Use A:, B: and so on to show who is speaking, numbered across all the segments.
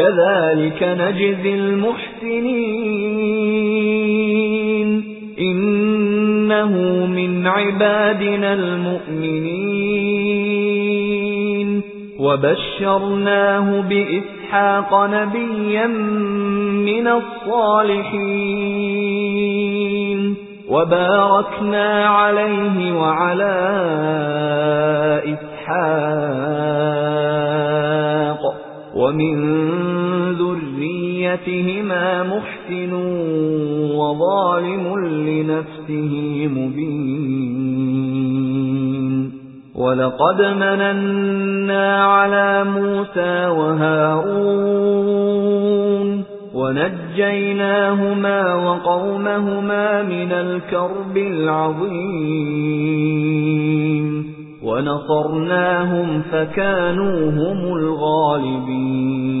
A: كَذَلِكَ نَجْزِي الْمُحْسِنِينَ. إِنَّهُ مِنْ عِبَادِنَا الْمُؤْمِنِينَ. وَبَشَّرْنَاهُ بِإِسْحَاقَ نَبِيًّا مِنَ الصَّالِحِينَ. وَبَارَكْنَا عَلَيْهِ وَعَلَى إِسْحَاقَ. وَمِن ذُرِّيَّتِهِمَا مُحْسِنٌ وَظَالِمٌ لِّنَفْسِهِ مُبِينٌ وَلَقَدْ مَنَنَّا عَلَى مُوسَى وَهَارُونَ وَنَجَّيْنَاهُمَا وَقَوْمَهُمَا مِنَ الْكَرْبِ الْعَظِيمِ وَنَصَرْنَاهُمْ فَكَانُوا هُمُ الْغَالِبِينَ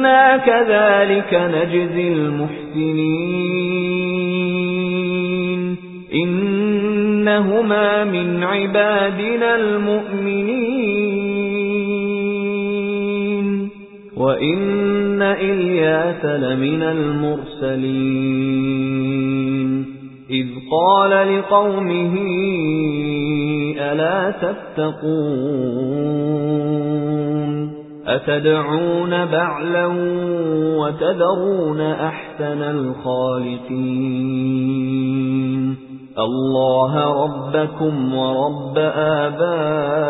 A: إِنَّا كَذَلِكَ نَجْزِي الْمُحْسِنِينَ إِنَّهُمَا مِنْ عِبَادِنَا الْمُؤْمِنِينَ وَإِنَّ إِلْيَاسَ لَمِنَ الْمُرْسَلِينَ إِذْ قَالَ لِقَوْمِهِ أَلَا تَتَّقُونَ أَتَدْعُونَ بَعْلًا وَتَذَرُونَ أَحْسَنَ الْخَالِقِينَ؟ اللَّهَ رَبَّكُمْ وَرَبَّ آبَائِكُمُ